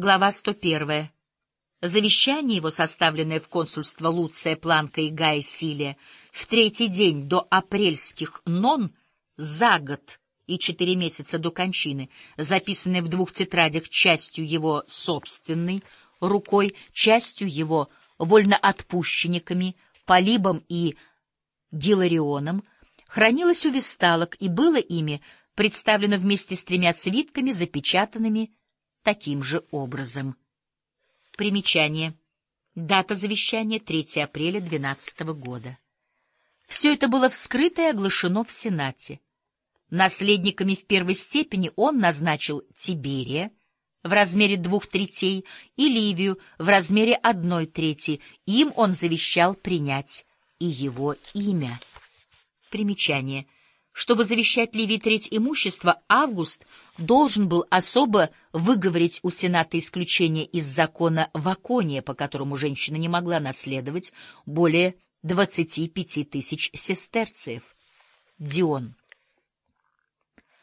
глава 101. Завещание его, составленное в консульство Луция Планка и Гая Силия в третий день до апрельских нон за год и четыре месяца до кончины, записанное в двух тетрадях частью его собственной рукой, частью его вольноотпущенниками, Полибом и Гиларионом, хранилось у весталок и было ими представлено вместе с тремя свитками, запечатанными таким же образом. Примечание. Дата завещания 3 апреля 12 года. Все это было вскрыто и оглашено в Сенате. Наследниками в первой степени он назначил Тиберия в размере двух третей и Ливию в размере одной трети. Им он завещал принять и его имя. Примечание. Чтобы завещать Ливии треть имущества, Август должен был особо выговорить у Сената исключение из закона Вакония, по которому женщина не могла наследовать более 25 тысяч сестерциев. Дион.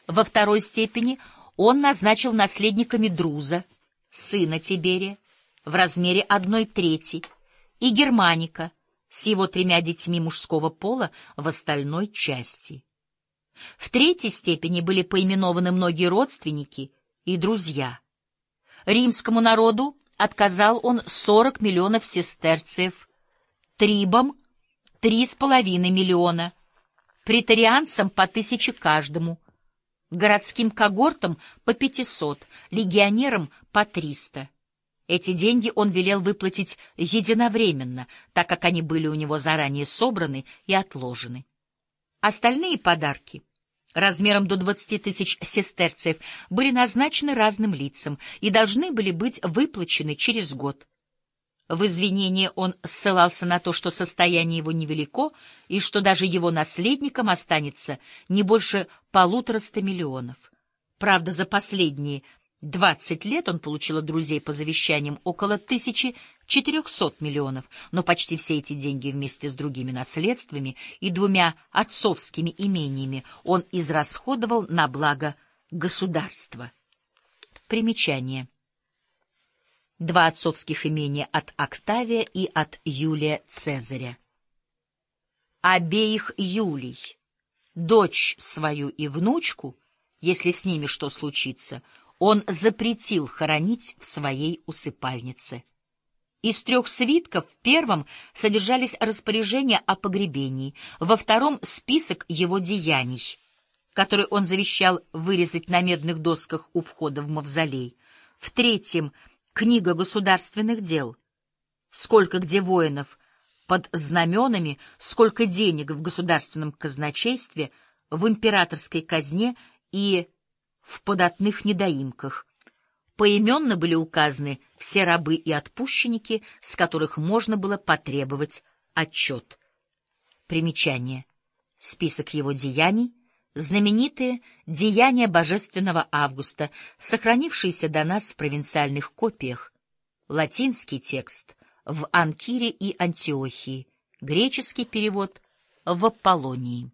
Во второй степени он назначил наследниками Друза, сына Тиберия, в размере одной трети, и Германика с его тремя детьми мужского пола в остальной части. В третьей степени были поименованы многие родственники и друзья. Римскому народу отказал он 40 миллионов сестерциев, трибам — три с половиной миллиона, претарианцам по тысяче каждому, городским когортам по 500, легионерам по 300. Эти деньги он велел выплатить единовременно, так как они были у него заранее собраны и отложены. Остальные подарки размером до 20 тысяч сестерцев были назначены разным лицам и должны были быть выплачены через год. В извинение он ссылался на то, что состояние его невелико и что даже его наследникам останется не больше полутораста миллионов. Правда, за последние двадцать лет он получил от друзей по завещаниям около 1400 миллионов, но почти все эти деньги вместе с другими наследствами и двумя отцовскими имениями он израсходовал на благо государства. Примечание два отцовских имения от Октавия и от Юлия Цезаря. Обеих Юлий, дочь свою и внучку, если с ними что случится, он запретил хоронить в своей усыпальнице. Из трех свитков в первом содержались распоряжения о погребении, во втором — список его деяний, который он завещал вырезать на медных досках у входа в мавзолей, в третьем — Книга государственных дел. Сколько где воинов под знаменами, сколько денег в государственном казначействе, в императорской казне и в податных недоимках. Поименно были указаны все рабы и отпущенники, с которых можно было потребовать отчет. Примечание. Список его деяний знаменитые «Деяния Божественного Августа», сохранившиеся до нас в провинциальных копиях, латинский текст в Анкире и Антиохии, греческий перевод в Аполлонии.